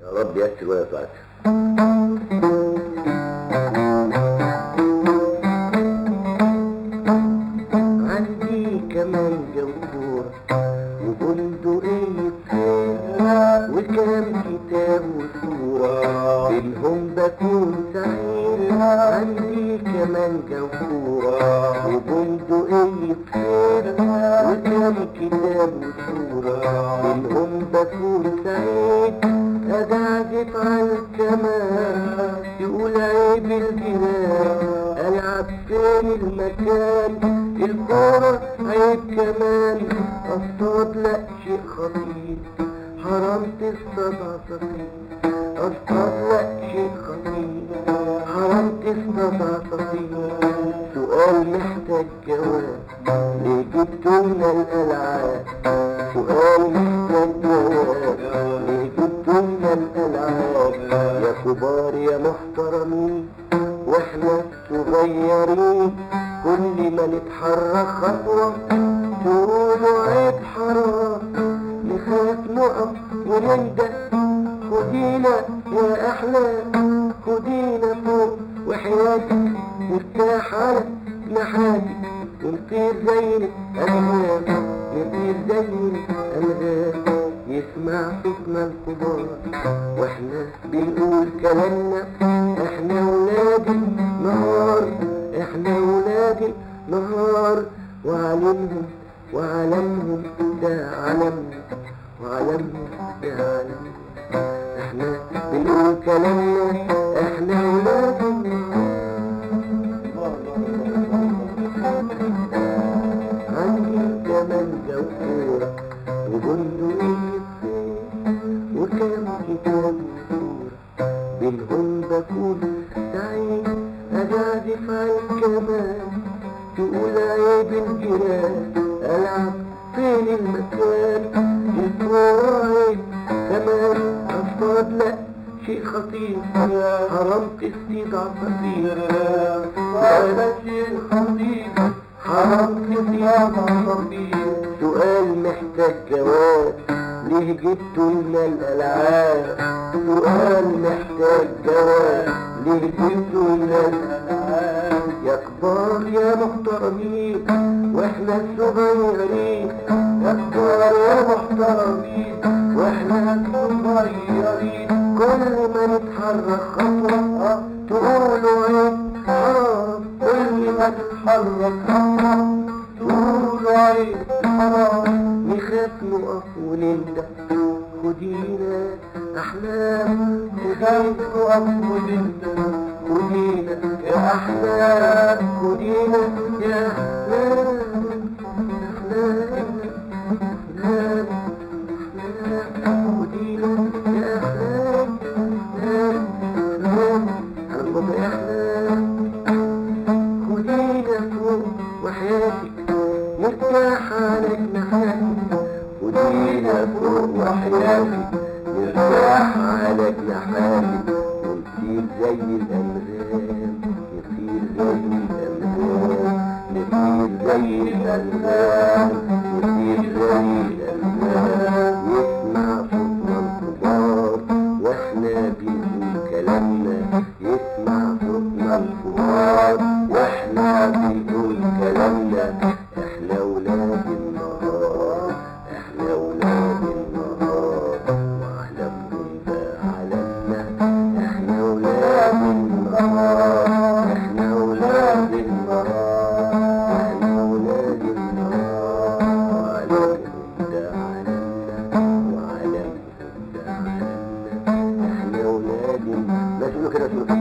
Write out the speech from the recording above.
يا رب يسر ولا تعسر عندي كمان جوهرة وبندقية وكام كتاب وصورة منهم بكون سعيد عندي كمان جوهرة وبندقية وكام كتاب وصورة منهم بكون سعيد أدعجت على الكمان يقول عيب الجنان ألعب فين المكان الكورة عيب كمان أصطاد لا شيء خطير حرام تصطاد عصافير أصطاد لا شيء خطير حرام تصطاد عصافير سؤال محتاج جواب ليه جبتوا لنا الألعاب؟ سؤال محتاج جواب. يا كبار يا محترمين وإحنا صغيرين كل ما نتحرك خطوة تقولوا عيب حرام نخاف نقف ونندى خدينا يا أحلام خدينا فوق وحياتك نرتاح على جناحاتك يسمع صوتنا الكبار وإحنا بنقول كلامنا إحنا ولاد النهار إحنا ولاد النهار. وعلمهم وعلمهم ده علمنا وعلمهم ده علمنا إحنا بنقول كلامنا إحنا ولاد عندي كمان جوهرة على الكمان تقول عيب الجيران ألعب فين المكان الكورة عيب كمان أصطاد لا شيء خطير حرام تصيد عصافير لا شيء خطير حرام تصيد عصافير سؤال محتاج جواب ليه جبتوا لنا الألعاب سؤال محتاج جواب. ليه جبتوا لنا الألعاب يا كبار يا محترمين وإحنا الصغيرين يا كبار يا محترمين وإحنا الصغيرين كل ما نتحرك خطوة تقولوا عيب حرام كل ما نتحرك خطوة تقولوا عيب حرام نخاف نقف ونندى خدينا أحلام نقف ونندى خدينا يا أحلام خدينا يا أحلام أحلام أحلام أحلام خدينا يا أحلام أحلام يطير زي الألغام يطير زي الألغام يطير زي الألغام يطير زي الألغام يسمع صوتنا الكبار وإحنا بنقول كلامنا يسمع صوتنا الكبار চোখের অশ্রুটা